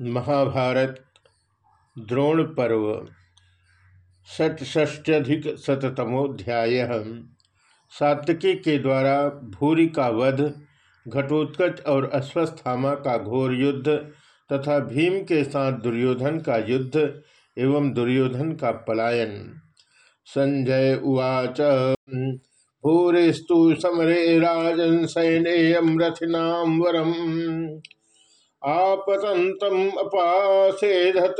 महाभारत द्रोण पर्व षटष्ट्यधिक शतमोध्याय सात्विकी के द्वारा भूरी का वध, घटोत्कच और अश्वस्थामा का घोर युद्ध, तथा भीम के साथ दुर्योधन का युद्ध एवं दुर्योधन का पलायन। संजय उवाच, भूरिस्तु समरे राजन सैन्यम रथिनाम वरम। आपतंतम अपासेधत।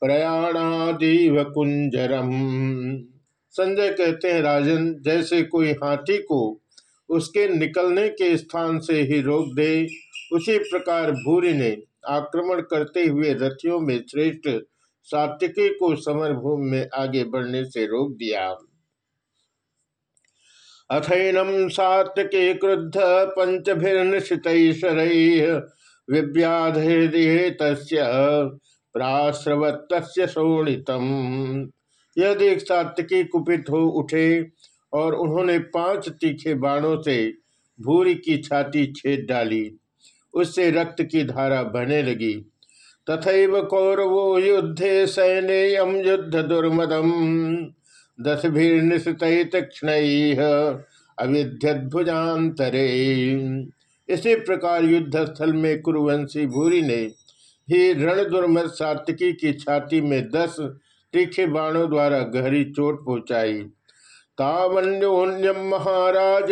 प्रयाणादीव कुंजरम संजय कहते हैं, राजन, जैसे कोई हाथी को उसके निकलने के स्थान से ही रोक दे, उसी प्रकार भूरी ने आक्रमण करते हुए रथियों में श्रेष्ठ सात्विकी को समरभूमि में आगे बढ़ने से रोक दिया। अथैनम सात्विके क्रुद्ध पंचभिर्निशितैश्वर विव्याधृत प्राश्रवत शोणितम यह देख सात्विकी कुपित हो उठे और उन्होंने पाँच तीखे बाणों से भूरी की छाती छेद डाली, उससे रक्त की धारा बहने लगी। तथैव कौरवो युद्धे सैन्यम युद्ध दुर्मदम दस भीर्निशित तीक्षण अविध्यभुजातरे इसी प्रकार युद्ध स्थल में कुरुवंशी भूरी ने ही रण दुर्मत सात्विकी की छाती में दस तीखे बाणों द्वारा गहरी चोट पहुंचाई। तावन्योन्यम महाराज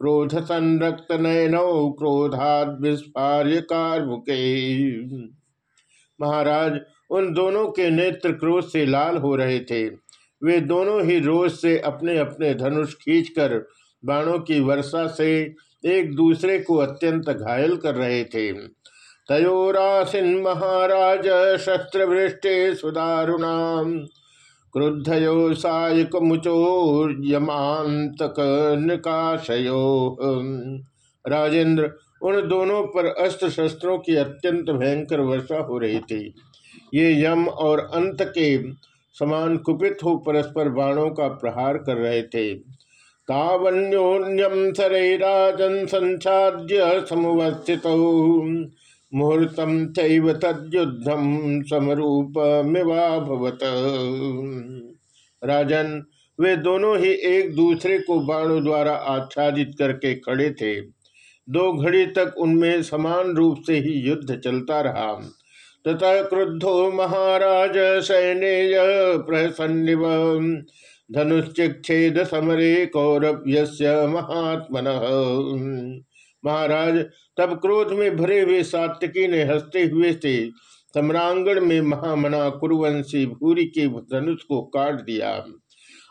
क्रोध संरक्त नयनौ क्रोधाद विस्फार्य कार्मुके महाराज, उन दोनों के नेत्र क्रोध से लाल हो रहे थे। वे दोनों ही रोज से अपने अपने धनुष खींचकर बाणों की वर्षा से एक दूसरे को अत्यंत घायल कर रहे थे। तयोरासिन महाराज शस्त्र वृष्टि सुदारुणाम, क्रुद्धयो सायक निकाशयो। राजेंद्र, उन दोनों पर अस्त्र शस्त्रों की अत्यंत भयंकर वर्षा हो रही थी। ये यम और अंत के समान कुपित हो परस्पर बाणों का प्रहार कर रहे थे। तावन्योन्यम शरीराजन संसाद्य समुवस्थित। मुहूर्तम चैव तद्युद्धम समरूप मिवाभवत राजन, वे दोनों ही एक दूसरे को बाणों द्वारा आच्छादित करके खड़े थे। दो घड़ी तक उनमें समान रूप से ही युद्ध चलता रहा। तथा क्रुद्धो महाराज सैन्य प्रसन्निव। धनुष्चिक्षेद समरे कौरव्य महात्मन। महाराज, तब क्रोध में भरे हुए सात्विकी ने हँसते हुए से सम्रांगण में महामना कुरुवंशी भूरी के धनुष को काट दिया।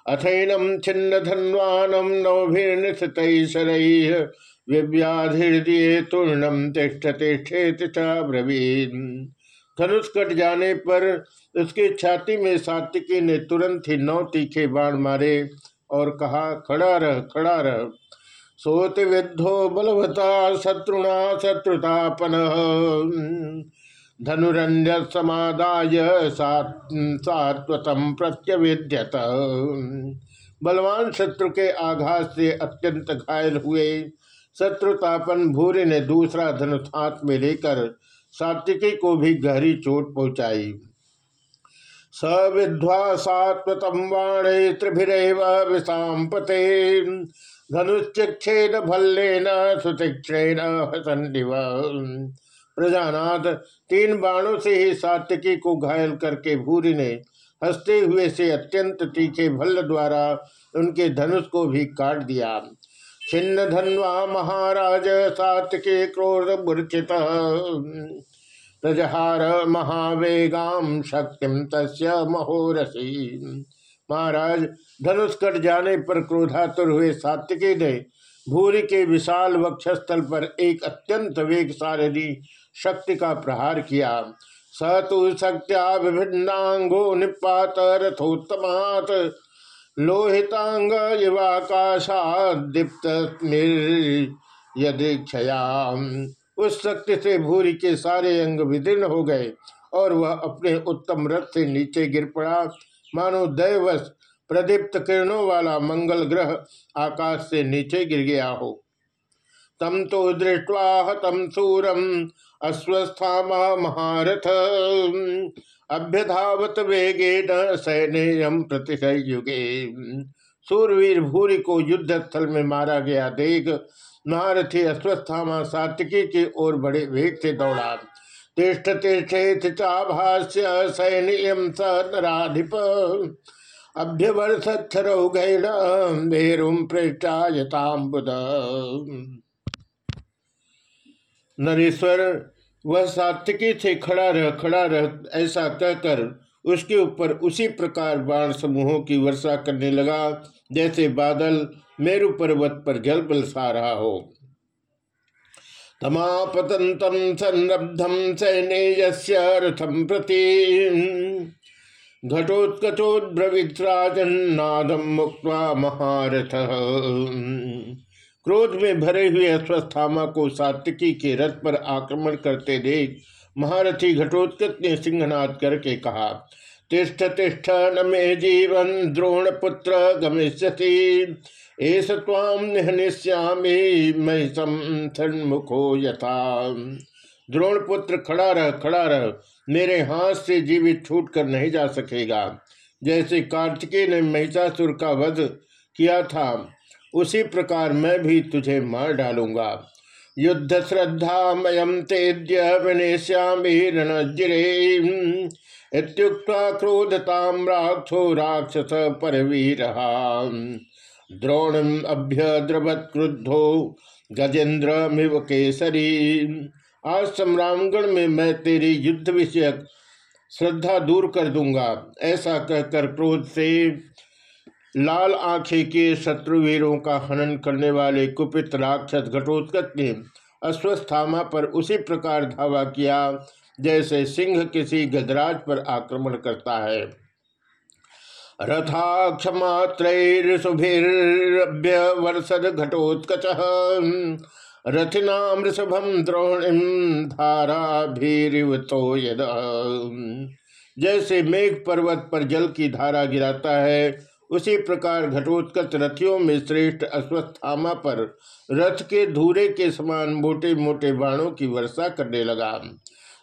अथैनम छिन्न धन्वानम नौभिर्निशत विव्याधिर्दय तूर्णम तिष्ठ तिष्ठे तिष्ठेत ब्रवीन धनुष कट जाने पर उसके छाती में सात्विकी ने तुरंत ही नौ तीखे बाण मारे और कहा, खड़ा रह खड़ा रह। सोत विद्धो बलवता, शत्रुणा, शत्रुतापन। धनुरन्य समादाय सात्वतम प्रत्यवेद्यत। बलवान शत्रु के आघात से अत्यंत घायल हुए। शत्रुतापन भूरी ने दूसरा धनुष हाथ में लेकर सात्विकी को भी गहरी चोट पहुंचाई। स विध्वा सात्वतम वाणे त्रिभिरेव विषाम पते धनुश्चेद भल्लेन सुतिक्षेण हसन्दिव प्रजानाथ, तीन बाणों से ही सात्विकी को घायल करके भूरी ने हँसते हुए से अत्यंत तीखे भल्ल द्वारा उनके धनुष को भी काट दिया। छिन्न धनवा महाराज सात्विके क्रोध मूर्छित। प्रजहार महावेगाम शक्तिम तस्य महोरसी। महाराज धनुष कट जाने पर क्रोधातुर हुए सात्विकी ने भूरी के विशाल वक्षस्थल पर एक अत्यंत वेग वेगशाली शक्ति का प्रहार किया। स तो शक्त्या विभिन्नांगो निपात रथोत्तमात। लोहितांग युवाकाशादीप्त उस शक्ति से भूरी के सारे अंग विदीर्ण हो गए, और वह अपने उत्तम रथ से नीचे गिर पड़ा। मानो दैवश प्रदीप्त किरणों वाला मंगल ग्रह आकाश से नीचे गिर गया हो। तम तो दृष्टवा हतम सूरम अस्वस्था महारथ। अभ्यधावत वेगे न सैन्यम प्रतिशयुगे सूरवीर भूरी को युद्ध स्थल में मारा गया देख महारथी अस्वस्थामा सात्विकी की ओर बड़े वेग से दौड़ा। तिष्ठ तिष्ठेत चाभाष्य सैन्यम स नराधिप अभ्यवर्षरौ गैण मेरुम पृष्ठायताम्बुद नरेश्वर वह सात्विकी से खड़ा रह खड़ा रह, ऐसा कहकर उसके ऊपर उसी प्रकार बाण समूहों की वर्षा करने लगा, जैसे बादल मेरु पर्वत पर जल बलसा रहा हो। तमापतंतम संरब्धम सैन्य रथम प्रति। घटोत्कचोद्रवित्राजन्नादम मुक्त महारथ। क्रोध में भरे हुए अश्वस्थामा को सात्विकी के रथ पर आक्रमण करते देख महारथी घटोत्कच ने सिंहनाद करके कहा तिष्ठ तिष्ठ न मे जीवन द्रोण पुत्र गमिष्यति। एस ताम महिषम सन्मुखो यथा। द्रोण पुत्र खड़ा रह खड़ा रह, मेरे हाथ से जीवित छूट कर नहीं जा सकेगा। जैसे कार्तिकेय ने महिषासुर का वध किया था उसी प्रकार मैं भी तुझे मार डालूँगा। युद्ध श्रद्धा मयम तेद्य विनेश्यामी रणजिरे क्रोधताम राक्षो राक्षस परवीर द्रोणम अभ्यद्रवत क्रुद्धो गजेंद्र मिव केसरी आज सम्रामगण में मैं तेरी युद्ध विषयक श्रद्धा दूर कर दूँगा, ऐसा कहकर क्रोध से लाल आँखें के शत्रुवीरों का हनन करने वाले कुपित राक्षस घटोत्कच ने अश्वस्थामा पर उसी प्रकार धावा किया, जैसे सिंह किसी गजराज पर आक्रमण करता है। रथाक्षमात्रैर्षुभिर्भ्य वर्षद घटोत्कच द्रोणिम यद जैसे मेघ पर्वत पर जल की धारा गिराता है उसी प्रकार घटोत्कच रथियों में श्रेष्ठ अश्वस्थामा पर रथ के धूरे के समान मोटे मोटे बाणों की वर्षा करने लगा।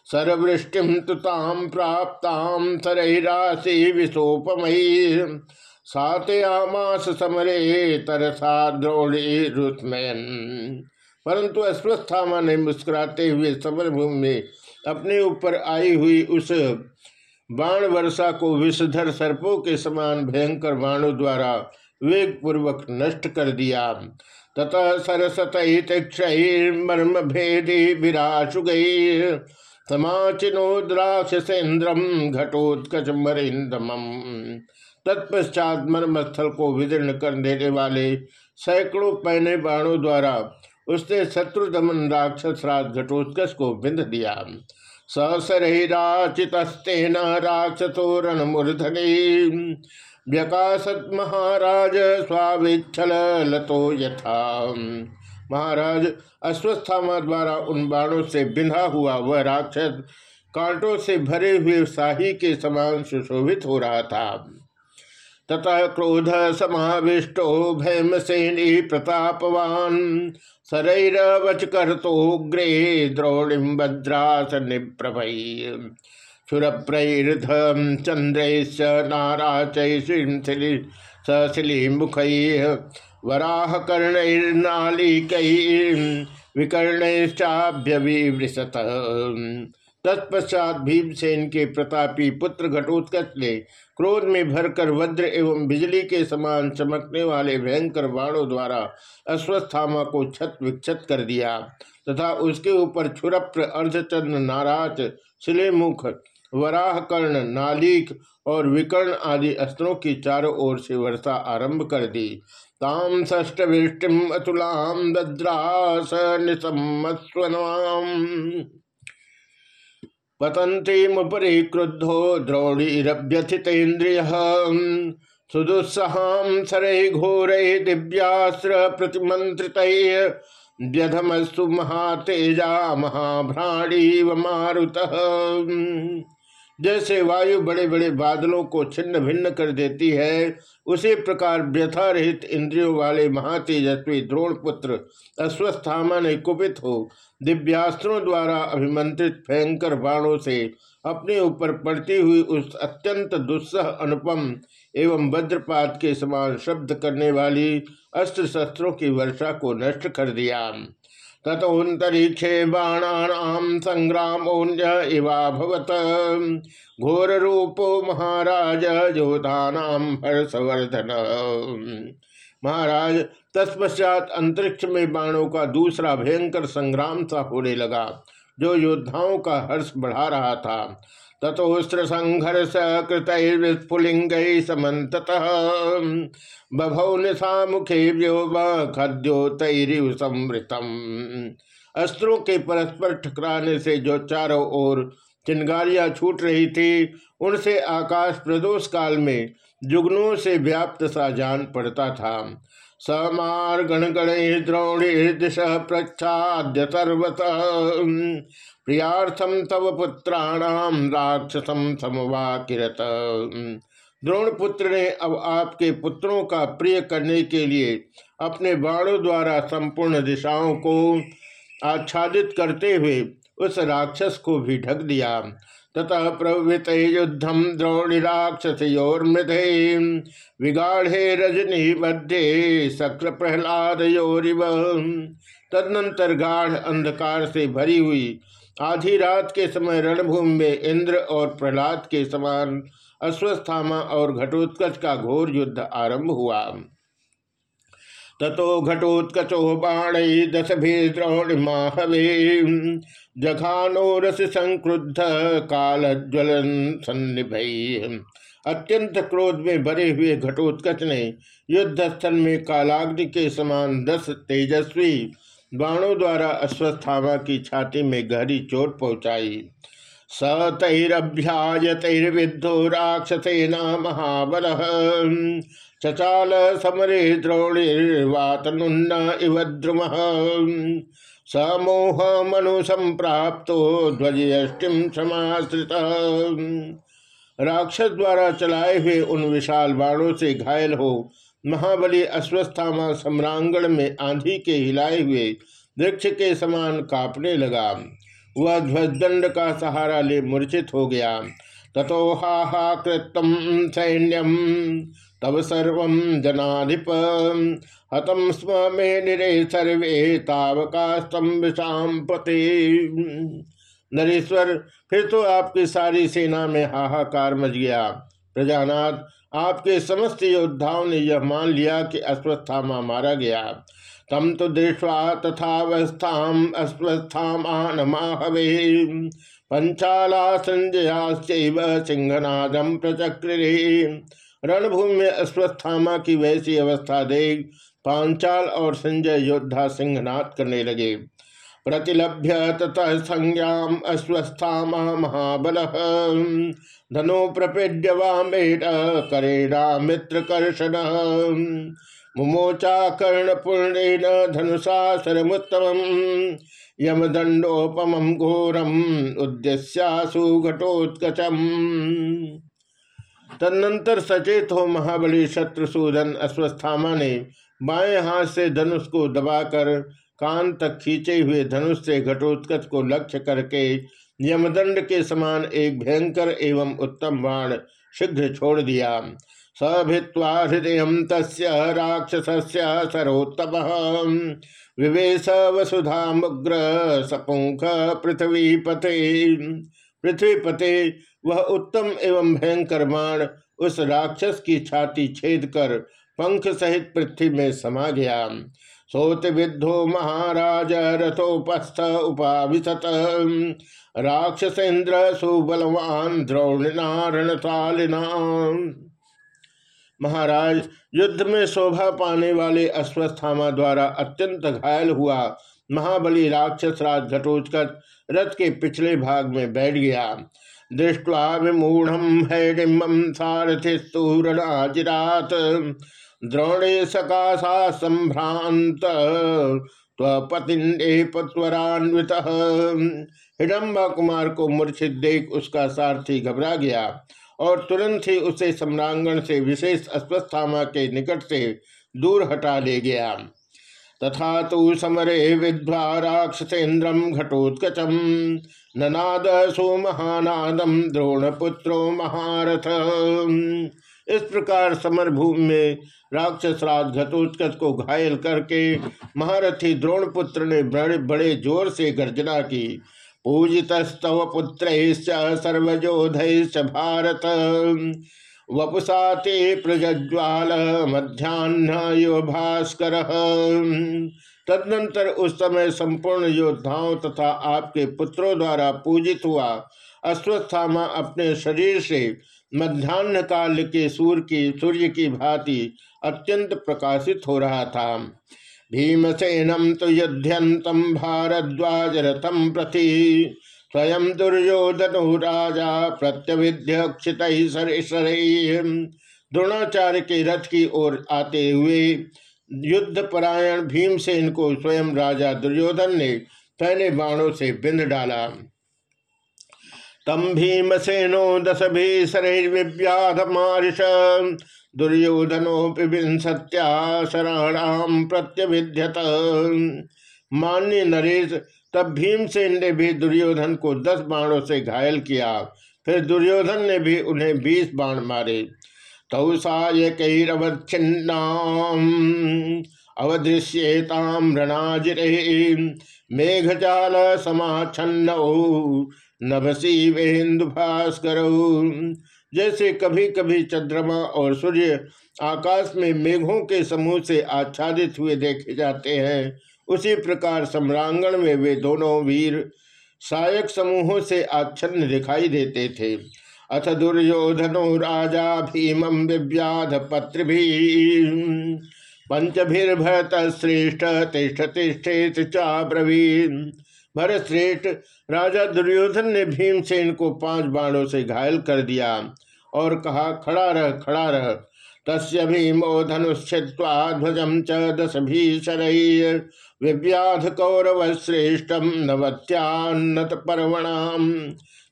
सरवृष्टिम तुताम प्राप्ताम सरहिराशि विशोपमयी। सातयामास समरे तरसा द्रोणी रुस्मयन परंतु अश्वस्थामा ने मुस्कुराते हुए समर भूमि में अपने ऊपर आई हुई उस बाण वर्षा को विषधर सर्पों के समान भयंकर बाणों द्वारा वेग पूर्वक नष्ट कर दिया। तथा सरसत मर्म भेदी विराशु गई समाचिनो द्राक्षसेन्द्रम घटोत्कच मरिंदम तत्पश्चात मर्मस्थल को विदीर्ण कर देने वाले सैकड़ों पहने बाणों द्वारा उसने शत्रु दमन राक्षस राज घटोत्कच को बिंद दिया। ससरहिराचितस्तेन राक्षसो रणमूर्धनि व्यकाशत महाराज स्वाविच्छल लतो यथा। महाराज अश्वस्थामा द्वारा उन बाणों से बिंधा हुआ वह राक्षस कांटों से भरे हुए शाही के समान सुशोभित हो रहा था। तथा क्रोध समाविष्टो भैमसेनी प्रतापवान। सरैरवच कर तो ग्रे द्रोणिम भद्रास निप्रभई सुरप्रैर्धम चंद्रैश्च मुख वराह कर्णैर्नालिक विकर्णैश्चाभ्यविवृशत तत्पश्चात भीमसेन के प्रतापी पुत्र घटोत्कच ने क्रोध में भरकर वज्र एवं बिजली के समान चमकने वाले भयंकर बाणों द्वारा अश्वस्थामा को छत विक्षत कर दिया, तथा उसके ऊपर छुरप्र अर्धचंद्र, नाराज़, शिलेमुख वराह कर्ण नालिक और विकर्ण आदि अस्त्रों की चारों ओर से वर्षा आरंभ कर दी। ताम ष्टवृष्टिम अतुलाम दद्रास पतंती मुपरी क्रुद्धो द्रोणीरभ्यथितेन्द्रिय। सुदुस्सहां सर घोर दिव्यास्त्र प्रतिमंत्रित व्यधमस्तु महातेजा महाभ्राणी व मारुत। जैसे वायु बड़े बड़े बादलों को छिन्न भिन्न कर देती है, उसी प्रकार व्यथा रहित इंद्रियों वाले महातेजस्वी द्रोण पुत्र अश्वस्थामा ने कुपित हो, दिव्यास्त्रों द्वारा अभिमंत्रित भयंकर बाणों से अपने ऊपर पड़ती हुई उस अत्यंत दुस्सह अनुपम एवं वज्रपात के समान शब्द करने वाली अस्त्र शस्त्रों की वर्षा को नष्ट कर दिया। तथोन्तरीक्षे बाणानां सङ्ग्रामोऽन्य इवाभवत घोर रूपो महाराज योधानां हर्षवर्धन। महाराज, तत्पश्चात अंतरिक्ष में बाणों का दूसरा भयंकर संग्राम सा होने लगा, जो योद्धाओं का हर्ष बढ़ा रहा था। तथोस्त्र संघर्ष विस्फुलिंग समत बभौ निशा मुखे व्योम खद्योतरिव समृतम अस्त्रों के परस्पर ठकराने से जो चारों ओर चिंगारियाँ छूट रही थी, उनसे आकाश प्रदोष काल में जुगनों से व्याप्त सा जान पड़ता था। समार गण गण द्रोणी दिश प्रच्छाद्य सर्वत प्रियार्थम तव पुत्राणाम राक्षसम समवाकिरत। द्रोण पुत्र ने अब आपके पुत्रों का प्रिय करने के लिए अपने बाणों द्वारा संपूर्ण दिशाओं को आच्छादित करते हुए उस राक्षस को भी ढक दिया। ततः प्रवृत युद्धम द्रोणी राक्षसोर्मृदे विगाढ़े रजनी मध्य शक्र प्रहलाद योरिव तदनंतर गाढ़ अंधकार से भरी हुई आधी रात के समय रणभूमि में इंद्र और प्रहलाद के समान अश्वस्थामा और घटोत्कच का घोर युद्ध आरंभ हुआ। ततो घटोत्कचो बाण दस भी द्रोणिमाहवे जघानो रस संक्रुद्ध काल ज्वलन सन्निभई अत्यंत क्रोध में भरे हुए घटोत्कच ने युद्ध स्थल में कालाग्नि के समान दस तेजस्वी बाणों द्वारा अश्वस्थामा की छाती में गहरी चोट पहुंचाई। स तैरभ्यायतैर्विद्धो राक्षसेना महाबल। चचाल समरे द्रोणिर्वातनुन्न इव द्रुम। समोह मनु संप्राप्तो ध्वजयष्टिम समाश्रित। राक्षस द्वारा चलाए हुए उन विशाल बाणों से घायल हो महाबली अश्वस्थामा सम्रांगण में आंधी के हिलाए हुए वृक्ष के समान कांपने लगा। वह ध्वजदंड का सहारा ले मूर्छित हो गया। तथो हा कृतम सैन्यम। तब सर्व जनाधिप। हतम स्म मे निरे सर्वे तावका स्तंभिषाम पते नरेश्वर, फिर तो आपकी सारी सेना में हाहाकार मच गया। प्रजानाथ, आपके समस्त योद्धाओं ने यह मान लिया कि अश्वस्थामा मारा गया। तम तो दृष्टवा तथावस्थाम अस्वस्थामानमाहवे पंचाला संजयाश्चैव सिंहनादम प्रचक्रे रणभूमि में अश्वस्थामा की वैसी अवस्था देख पांचाल और संजय योद्धा सिंहनाथ करने लगे। प्रतिलभ्य ततः संज्ञाम अश्वस्थामा महाबल। धनो प्रपेड्य वामेट करेणा मित्र कर्षण मुमोचा कर्णपूर्णेन धनुषा सरमुत्तम यमदंडोपम घोरम उद्देश्यासु घटोत्कचम। तदनंतर सचेत हो महाबली शत्रुसूदन अश्वस्थामा ने बाएँ हाथ से धनुष को दबाकर कान तक खींचे हुए धनुष से घटोत्कच को लक्ष्य करके यमदंड के समान एक भयंकर एवं उत्तम बाण शीघ्र छोड़ दिया। सभित्वा हृदय तस् राक्षस सरोत्तम विवेश वसुधा मुग्र सपुंख पृथ्वी पते पृथ्वी वह उत्तम एवं भयंकर बाण उस राक्षस की छाती छेद कर पंख सहित पृथ्वी में समा गया। सोत विद्धो महाराज रथोपस्थ उपाविशत। राक्षसेन्द्र सुबलवान द्रौणिनारणशालिना महाराज, युद्ध में शोभा पाने वाले अश्वस्थामा द्वारा अत्यंत घायल हुआ महाबली राक्षस राज घटोचकर रथ के पिछले भाग में बैठ गया। दृष्टवा विमूढ़ हैडिम्बम सारथि स्तूरणाजिरात द्रोणे सकाशा संभ्रांत त्वपतिंडे पत्वरान्वित। हिडम्बा कुमार को मूर्छित देख उसका सारथी घबरा गया और तुरंत ही उसे सम्रांगण से विशेष अस्वस्थामा के निकट से दूर हटा ले गया। तथा तो समरे विद्वा राक्षसेन्द्रम घटोत्कचम ननाद सुमहानादम द्रोणपुत्रो महारथ। इस प्रकार समर भूमि में राक्षस राज घटोत्कच को घायल करके महारथी द्रोणपुत्र ने बड़े बड़े ज़ोर से गर्जना की। पूजितस्तव पुत्र सर्वजोध भारत। वपुषा ते प्रज्वाल मध्यान्ह यो भास्कर। तदनंतर उस समय संपूर्ण योद्धाओं तथा आपके पुत्रों द्वारा पूजित हुआ अश्वस्थामा अपने शरीर से मध्यान्ह काल के सूर्य की सूर्य की भांति अत्यंत प्रकाशित हो रहा था। भीमसेनम तो युध्यंतम भारद्वाज रथम प्रति स्वयं दुर्योधन राजा प्रत्यविध्य क्षित द्रोणाचार्य के रथ की ओर आते हुए युद्ध परायण भीमसेन को स्वयं राजा दुर्योधन ने पहले बाणों से बिंद डाला। तम भीमसेनो दस भी शरीर्व्याध मारिश दुर्योधनोपि विंसत्या शरणाम प्रत्यभिध्यत मान्य नरेश तब भीमसेन ने भी दुर्योधन को दस बाणों से घायल किया। फिर दुर्योधन ने भी उन्हें बीस बाण मारे। तौसाय कैरवच्छिन्नाम, अवदृश्येताम रणाजिरे मेघजाल समाच्छन्न, नभसी वेन्दु भास्कर। जैसे कभी कभी चंद्रमा और सूर्य आकाश में मेघों के समूह से आच्छादित हुए देखे जाते हैं उसी प्रकार सम्रांगण में वे दोनों वीर सायक समूहों से आच्छन्न दिखाई देते थे। अथ दुर्योधनो राजा भीमं विव्याध पत्र भी पंचभिर्भरत श्रेष्ठ तिष्ठ तिष्ठेत चाब्रवीन भरत श्रेष्ठ राजा दुर्योधन ने भीमसेन को पाँच बाणों से घायल कर दिया और कहा, खड़ा रह खड़ा रह। तस्य भीमो धनुष्वा ध्वजम च दस भीषर विव्याध कौरव श्रेष्ठम नवत्यान्नत पर्वणाम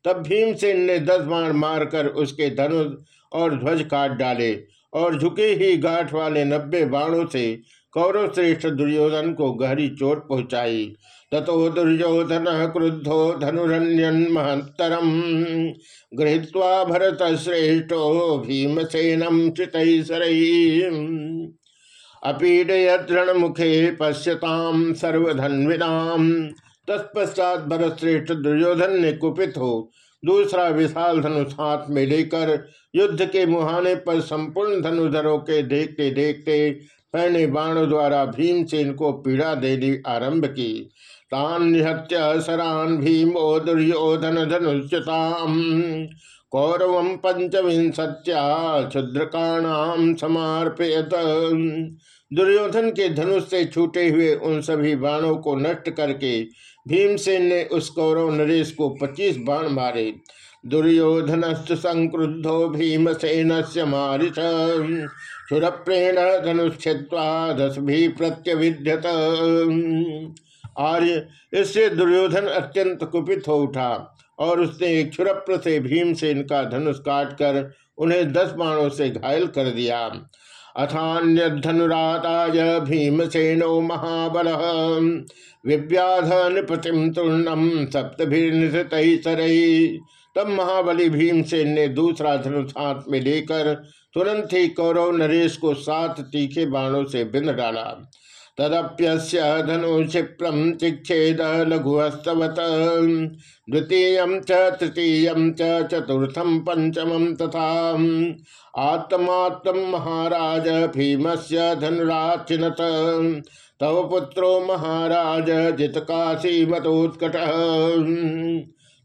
तब भीमसेन ने दस बाण मारकर उसके धनुष और ध्वज काट डाले और झुके ही गांठ वाले नब्बे बाणों से कौरव श्रेष्ठ दुर्योधन को गहरी चोट पहुंचाई। ततो दुर्योधन क्रुद्धो धनुरन्यन महत्तरम गृहीत्वा भरत श्रेष्ठो भीमसेनम चितैसर अपीडयद्रण मुखे पश्यताम सर्वधन्विनाम तत्पश्चात भरत श्रेष्ठ दुर्योधन ने कुपित हो। दूसरा विशाल धनुष हाथ में लेकर युद्ध के मुहाने पर संपूर्ण धनुधरों के देखते देखते पहले बाणों द्वारा भीमसेन को पीड़ा देनी आरंभ की। तान्यहत्य सरान भीमो दुर्योधन धनुष्यताम कौरव पंचविंशत्या क्षुद्रकाणाम समर्पयत। दुर्योधन के धनुष से छूटे हुए उन सभी बाणों को नष्ट करके भीमसेन ने उस कौरव नरेश को पच्चीस बाण मारे। दुर्योधनस्तु संक्रुद्धो भीमसेन से मारिश सुरप्रेण धनुष्वा दस भी प्रत्यविध्यत आर्य, इससे दुर्योधन अत्यंत कुपित हो उठा और उसने एक क्षुरप्र से भीमसेन का धनुष काट कर उन्हें दस बाणों से घायल कर दिया। अथान्य धनुराताय भीमसेनो महाबल। विव्याध नृपतिम तूर्णम सप्तभिर्नित तब महाबली भीमसेन ने दूसरा धनुष हाथ में लेकर तुरंत ही कौरव नरेश को सात तीखे बाणों से बिंद डाला। तदप्यस्य धनुक्षिप्रम चिक्षेद लघुहस्तवत। द्वितीय च, तृतीय च चतुर्थम पंचम तथा। आत्मात्म महाराज भीम से धनुराचिनत। तव पुत्रो महाराज जित काशी मतोत्कट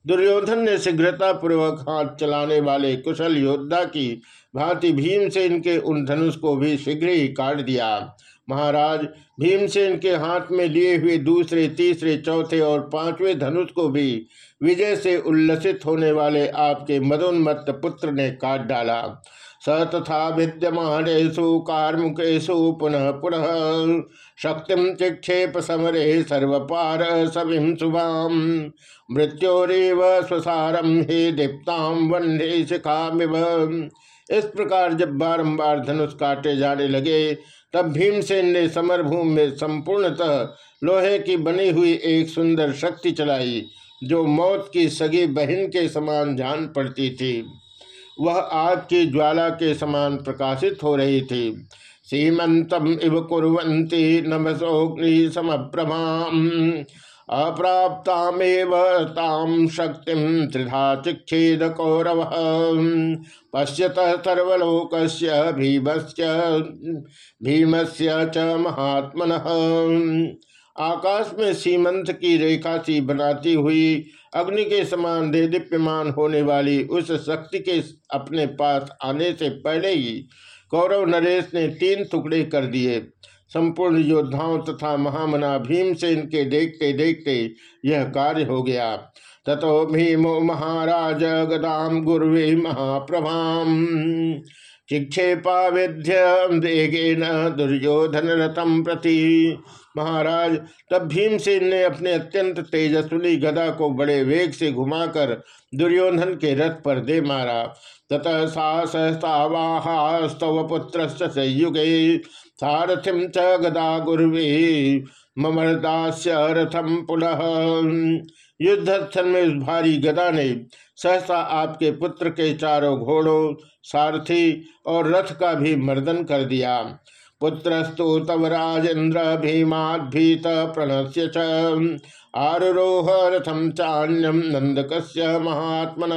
दुर्योधन ने शीघ्रता पूर्वक हाथ चलाने वाले कुशल योद्धा की भांति भीम से इनके उन धनुष को भी शीघ्र ही काट दिया। महाराज, भीमसेन के हाथ में लिए हुए दूसरे, तीसरे, चौथे और पाँचवें धनुष को भी विजय से उल्लसित होने वाले आपके मदोन्मत्त पुत्र ने काट डाला। स तथा विद्यमानेशु कार्मुकेशु पुनः पुनः शक्ति चिक्षेप समरे सर्वपार सविम शुभाम मृत्योरेव स्वसारम हे दीप्ताम वन्हे शिखामिव। इस प्रकार जब बारंबार धनुष काटे जाने लगे, तब भीमसेन ने समरभूमि में संपूर्णतः लोहे की बनी हुई एक सुंदर शक्ति चलाई, जो मौत की सगी बहन के समान जान पड़ती थी। वह आग की ज्वाला के समान प्रकाशित हो रही थी। सीमंतम इव कुरंती नमसोग्नि समप्रभा अप्राप्तामेव ताम शक्ति त्रिधा चिक्षेद कौरव। पश्यत सर्वलोक भीमस्य भीमस्य च महात्मन। आकाश में सीमंत की रेखा सी बनाती हुई अग्नि के समान दे दीप्यमान होने वाली उस शक्ति के अपने पास आने से पहले ही कौरव नरेश ने तीन टुकड़े कर दिए। संपूर्ण योद्धाओं तथा महामना भीम से इनके देखते देखते यह कार्य हो गया। ततो भीमो महाराज गदाम गुरुवे महाप्रभाम। चिक्षेपा विध्य वेगेन दुर्योधन रथम प्रति। महाराज, तब भीमसेन ने अपने अत्यंत तेजस्वी गदा को बड़े वेग से घुमाकर दुर्योधन के रथ पर दे मारा। ततः सा सहस्तावाहस्तव पुत्र संयुगे सारथिम च गदा गुरुवे, ममरदास्य रथम पुनः। युद्ध स्थल में उस भारी गदा ने सहसा आपके पुत्र के चारों घोड़ों, सारथी और रथ का भी मर्दन कर दिया। पुत्रस्तु तव राजेन्द्र भीमाभीत प्रणस्य आरोह रथम चान्यम नंदक महात्मन।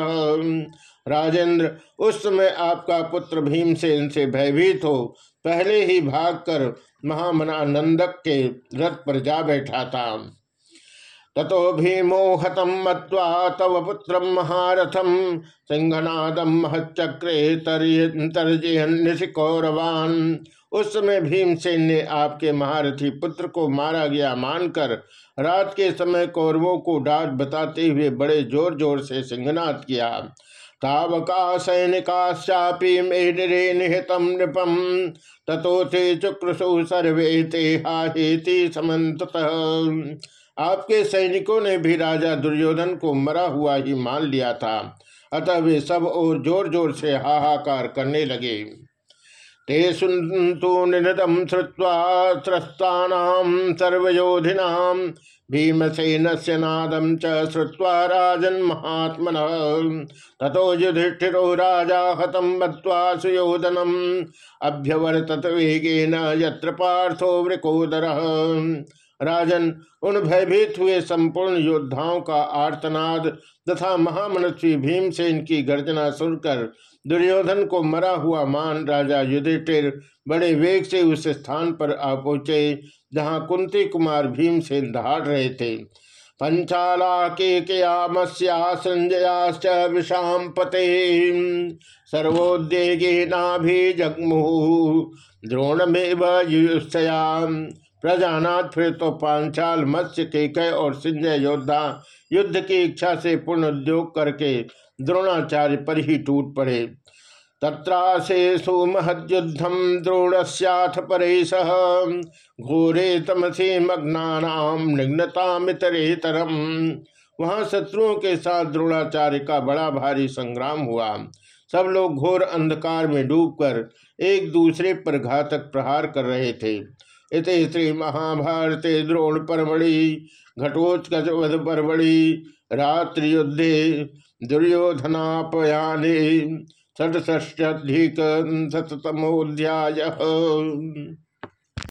राजेंद्र, उस समय आपका पुत्र भीमसेन से भयभीत हो, पहले ही भागकर महामना नंदक के रथ पर जा बैठा था। ततो भीमो हतम मत्वा तव पुत्र महारथम सिंहनादम महचक्रे तर्जयन्निश कौरवान। उस समय भीमसेन ने आपके महारथी पुत्र को मारा गया मानकर रात के समय कौरवों को डांट बताते हुए बड़े ज़ोर ज़ोर से सिंहनाद किया। तावका सैनिकाश्चापी मेरे निहितम नृपम तथो थे चुक्रसु सर्वे ते हाहेति समत आपके सैनिकों ने भी राजा दुर्योधन को मरा हुआ ही मान लिया था। अतः वे सब और ज़ोर ज़ोर से हाहाकार करने लगे। ते सुन्तु निनदम श्रुवा सर्वयोधिनाम भीमसेन से नादम च श्रुवा राजन महात्मन। ततो युधिष्ठिरो राजा हतम बत्वा सुयोधनम। अभ्यवर्तत वेगेन यत्र पार्थो वृकोदर। राजन, उन भयभीत हुए संपूर्ण योद्धाओं का आर्तनाद तथा महामनस्वी भीमसेन की गर्जना सुनकर दुर्योधन को मरा हुआ मान राजा युधिष्ठिर बड़े वेग से उस स्थान पर आ पहुँचे, जहाँ कुंती कुमार भीमसेन दहाड़ रहे थे। पंचाला के संजयाश्च विषाम पते सर्वोद्वेगे नाभि जगमुह द्रोणमेव युष्याम प्रजानाथ फिर तो पांचाल मत्स्य केकय और सिंजय योद्धा युद्ध की इच्छा से पूर्ण उद्योग करके द्रोणाचार्य पर ही टूट पड़े। तत्राशेषु महद्युद्धम द्रोणस्याथ परे सह घोरे तमसे मग्नानाम निघ्नतामितरेतरम वहाँ शत्रुओं के साथ द्रोणाचार्य का बड़ा भारी संग्राम हुआ। सब लोग घोर अंधकार में डूबकर एक दूसरे पर घातक प्रहार कर रहे थे। इत श्री महाभारते द्रोण परमणि घटोत्कच परमणि रात्रि युद्धे दुर्योधनापयाने षटष्टधिक शतमोध्याय